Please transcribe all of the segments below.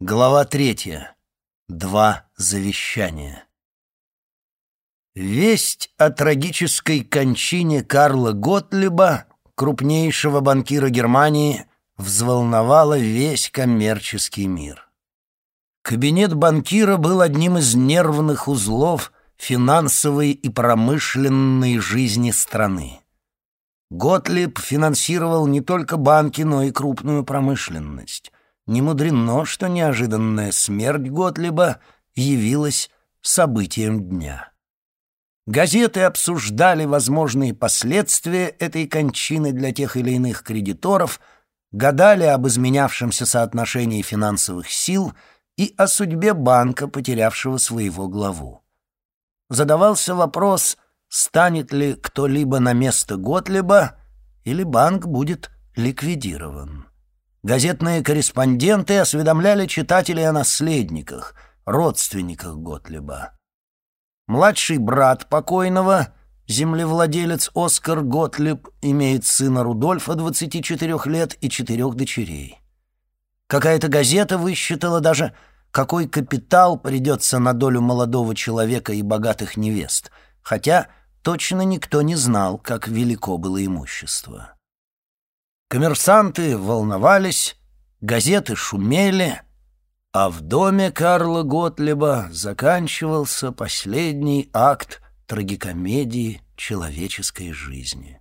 Глава третья. Два завещания. Весть о трагической кончине Карла Готлиба, крупнейшего банкира Германии, взволновала весь коммерческий мир. Кабинет банкира был одним из нервных узлов финансовой и промышленной жизни страны. Готлиб финансировал не только банки, но и крупную промышленность. Не мудрено, что неожиданная смерть Готлиба явилась событием дня. Газеты обсуждали возможные последствия этой кончины для тех или иных кредиторов, гадали об изменявшемся соотношении финансовых сил и о судьбе банка, потерявшего своего главу. Задавался вопрос, станет ли кто-либо на место Готлиба или банк будет ликвидирован. Газетные корреспонденты осведомляли читателей о наследниках, родственниках Готлиба. Младший брат покойного, землевладелец Оскар Готлиб, имеет сына Рудольфа, 24 лет, и четырех дочерей. Какая-то газета высчитала даже, какой капитал придется на долю молодого человека и богатых невест, хотя точно никто не знал, как велико было имущество. Коммерсанты волновались, газеты шумели, а в доме Карла Готлеба заканчивался последний акт трагикомедии человеческой жизни.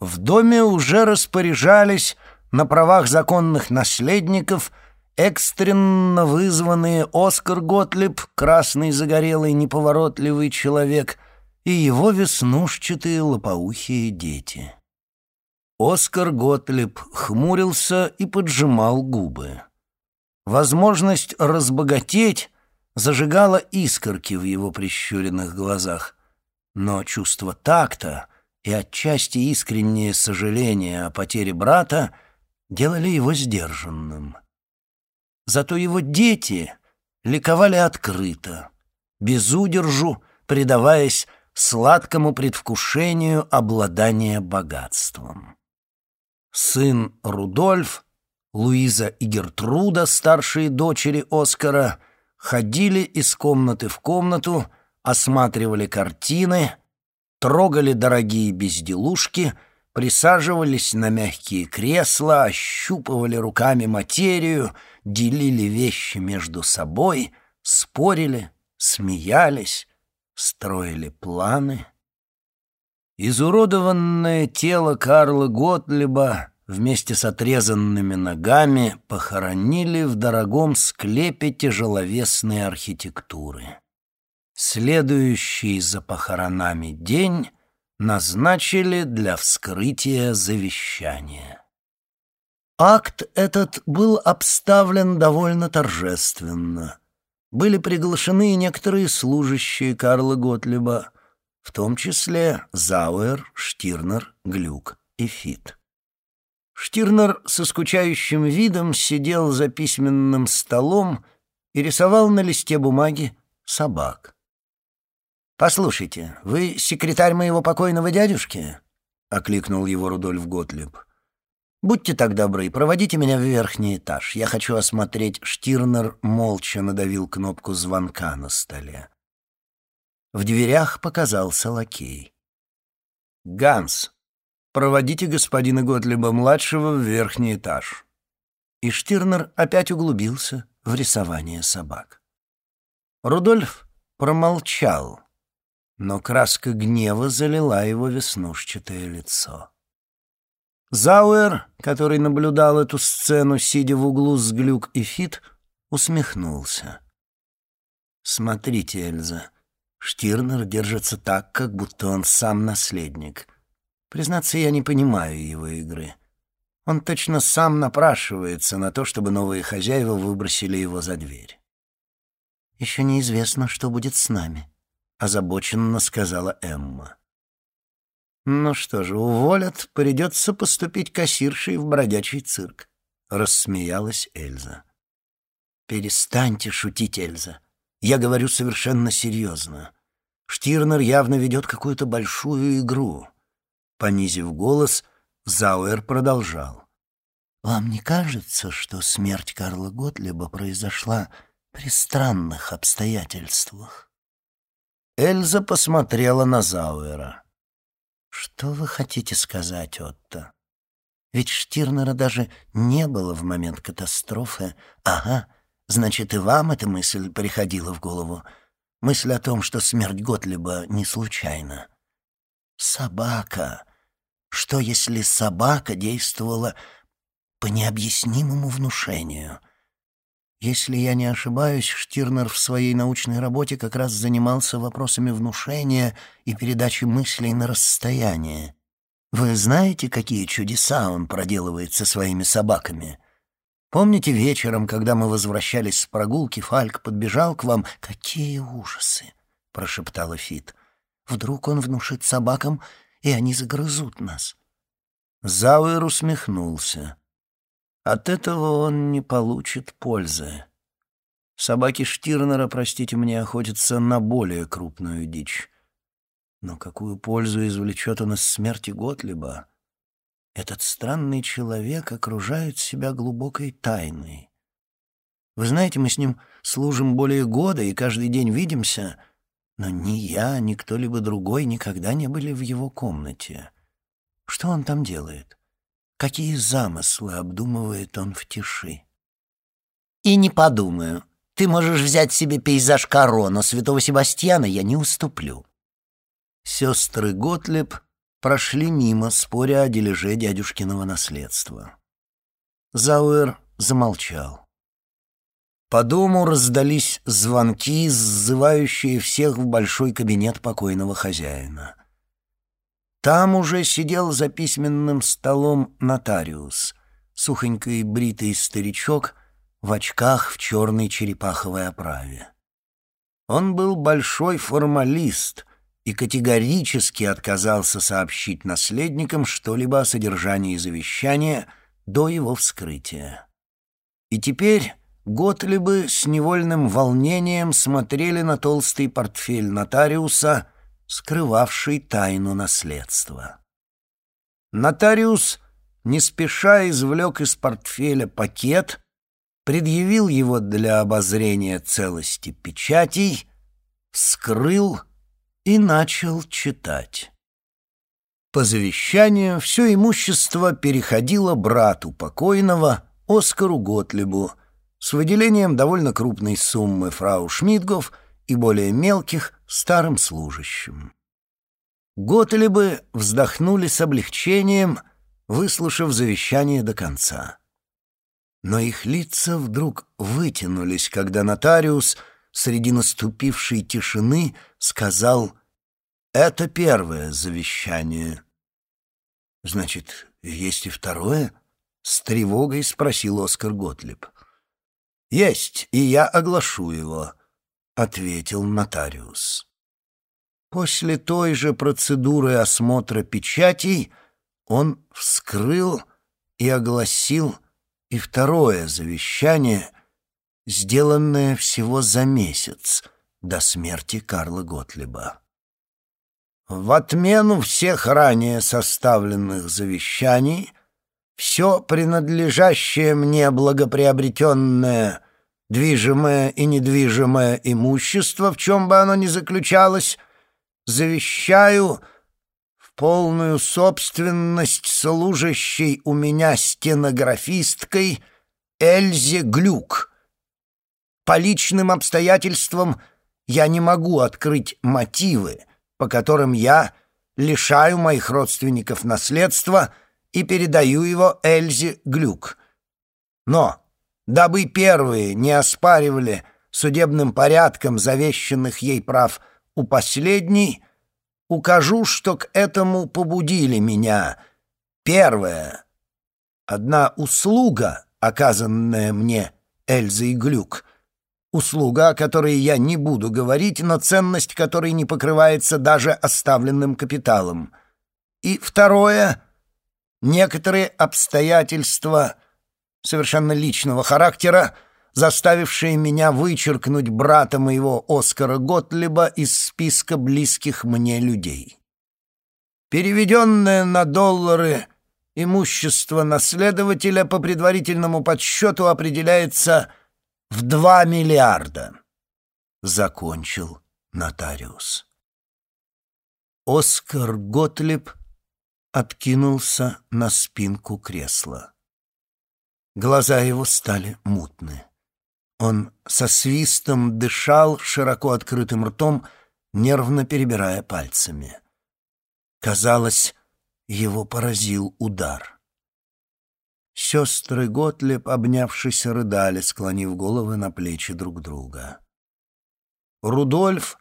В доме уже распоряжались на правах законных наследников экстренно вызванные Оскар Готлеб, красный загорелый неповоротливый человек, и его веснушчатые лопоухие дети. Оскар Готлиб хмурился и поджимал губы. Возможность разбогатеть зажигала искорки в его прищуренных глазах, но чувство такта и отчасти искреннее сожаление о потере брата делали его сдержанным. Зато его дети ликовали открыто, без удержу, предаваясь сладкому предвкушению обладания богатством. Сын Рудольф, Луиза и Гертруда, старшие дочери Оскара, ходили из комнаты в комнату, осматривали картины, трогали дорогие безделушки, присаживались на мягкие кресла, ощупывали руками материю, делили вещи между собой, спорили, смеялись, строили планы — Изуродованное тело Карла Готлиба вместе с отрезанными ногами похоронили в дорогом склепе тяжеловесной архитектуры. Следующий за похоронами день назначили для вскрытия завещания. Акт этот был обставлен довольно торжественно. Были приглашены некоторые служащие Карла Готлиба — в том числе Зауэр, Штирнер, Глюк и Фит. Штирнер со скучающим видом сидел за письменным столом и рисовал на листе бумаги собак. «Послушайте, вы секретарь моего покойного дядюшки?» — окликнул его Рудольф Готлиб. «Будьте так добры, проводите меня в верхний этаж. Я хочу осмотреть...» Штирнер молча надавил кнопку звонка на столе. В дверях показался лакей. «Ганс, проводите господина Готлиба-младшего в верхний этаж». И Штирнер опять углубился в рисование собак. Рудольф промолчал, но краска гнева залила его веснушчатое лицо. Зауэр, который наблюдал эту сцену, сидя в углу с Глюк и Фит, усмехнулся. «Смотрите, Эльза, Штирнер держится так, как будто он сам наследник. Признаться, я не понимаю его игры. Он точно сам напрашивается на то, чтобы новые хозяева выбросили его за дверь. «Еще неизвестно, что будет с нами», — озабоченно сказала Эмма. «Ну что же, уволят, придется поступить кассиршей в бродячий цирк», — рассмеялась Эльза. «Перестаньте шутить, Эльза. Я говорю совершенно серьезно. Штирнер явно ведет какую-то большую игру. Понизив голос, Зауэр продолжал. «Вам не кажется, что смерть Карла Готлеба произошла при странных обстоятельствах?» Эльза посмотрела на Зауэра. «Что вы хотите сказать, Отто? Ведь Штирнера даже не было в момент катастрофы. Ага, значит, и вам эта мысль приходила в голову. Мысль о том, что смерть Готлеба не случайна. Собака. Что, если собака действовала по необъяснимому внушению? Если я не ошибаюсь, Штирнер в своей научной работе как раз занимался вопросами внушения и передачи мыслей на расстояние. Вы знаете, какие чудеса он проделывает со своими собаками? Помните вечером, когда мы возвращались с прогулки, Фальк подбежал к вам? Какие ужасы! — прошептала Фит. Вдруг он внушит собакам, и они загрызут нас. Зауэр усмехнулся. От этого он не получит пользы. Собаки Штирнера, простите мне, охотятся на более крупную дичь. Но какую пользу извлечет он из смерти Готлиба? Этот странный человек окружает себя глубокой тайной. Вы знаете, мы с ним служим более года и каждый день видимся, но ни я, ни кто-либо другой никогда не были в его комнате. Что он там делает? Какие замыслы обдумывает он в тиши? И не подумаю. Ты можешь взять себе пейзаж Каро, но святого Себастьяна я не уступлю. Сестры Готлеб прошли мимо, споря о дележе дядюшкиного наследства. Зауэр замолчал. По дому раздались звонки, сзывающие всех в большой кабинет покойного хозяина. Там уже сидел за письменным столом нотариус, сухонький бритый старичок в очках в черной черепаховой оправе. Он был большой формалист — и категорически отказался сообщить наследникам что-либо о содержании завещания до его вскрытия. И теперь Готлибы с невольным волнением смотрели на толстый портфель нотариуса, скрывавший тайну наследства. Нотариус не спеша извлек из портфеля пакет, предъявил его для обозрения целости печатей, вскрыл — и начал читать. По завещанию все имущество переходило брату покойного, Оскару Готлебу, с выделением довольно крупной суммы фрау Шмидгов и более мелких старым служащим. Готлебы вздохнули с облегчением, выслушав завещание до конца. Но их лица вдруг вытянулись, когда нотариус — среди наступившей тишины сказал «Это первое завещание». «Значит, есть и второе?» — с тревогой спросил Оскар Готлиб. «Есть, и я оглашу его», — ответил нотариус. После той же процедуры осмотра печатей он вскрыл и огласил и второе завещание — сделанное всего за месяц до смерти Карла Готлиба. В отмену всех ранее составленных завещаний все принадлежащее мне благоприобретенное движимое и недвижимое имущество, в чем бы оно ни заключалось, завещаю в полную собственность служащей у меня стенографисткой Эльзе Глюк — по личным обстоятельствам я не могу открыть мотивы, по которым я лишаю моих родственников наследства и передаю его Эльзе Глюк. Но, дабы первые не оспаривали судебным порядком завещанных ей прав у последней, укажу, что к этому побудили меня. Первое. Одна услуга, оказанная мне Эльзой Глюк — Услуга, о которой я не буду говорить, но ценность которой не покрывается даже оставленным капиталом. И второе — некоторые обстоятельства совершенно личного характера, заставившие меня вычеркнуть брата моего Оскара Готлиба из списка близких мне людей. Переведенное на доллары Имущество наследователя по предварительному подсчету определяется в два миллиарда. Закончил нотариус. Оскар Готлиб откинулся на спинку кресла. Глаза его стали мутны. Он со свистом дышал широко открытым ртом, нервно перебирая пальцами. Казалось, его поразил удар. Сестры Готлеб, обнявшись, рыдали, склонив головы на плечи друг друга. Рудольф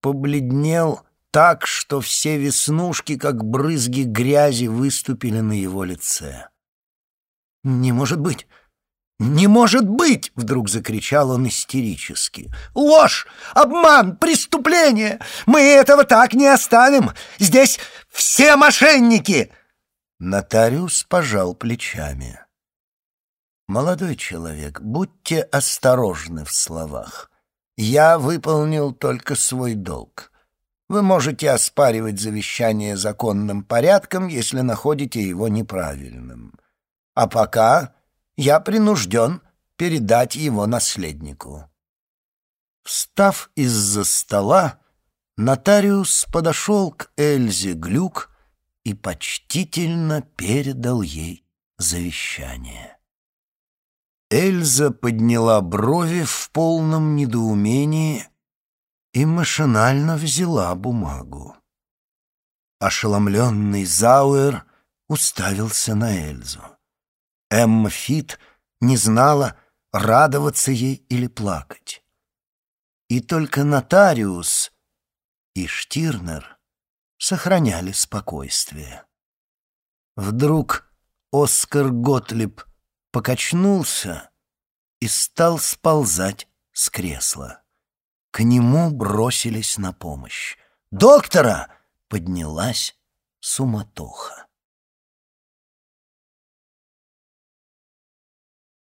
побледнел так, что все веснушки, как брызги грязи, выступили на его лице. «Не может быть! «Не может быть!» — вдруг закричал он истерически. «Ложь! Обман! Преступление! Мы этого так не оставим! Здесь все мошенники!» Нотариус пожал плечами. «Молодой человек, будьте осторожны в словах. Я выполнил только свой долг. Вы можете оспаривать завещание законным порядком, если находите его неправильным. А пока я принужден передать его наследнику. Встав из-за стола, нотариус подошел к Эльзе Глюк и почтительно передал ей завещание. Эльза подняла брови в полном недоумении и машинально взяла бумагу. Ошеломленный Зауэр уставился на Эльзу. Эмма Фит не знала, радоваться ей или плакать. И только нотариус и Штирнер сохраняли спокойствие. Вдруг Оскар Готлиб покачнулся и стал сползать с кресла. К нему бросились на помощь. «Доктора!» — поднялась суматоха.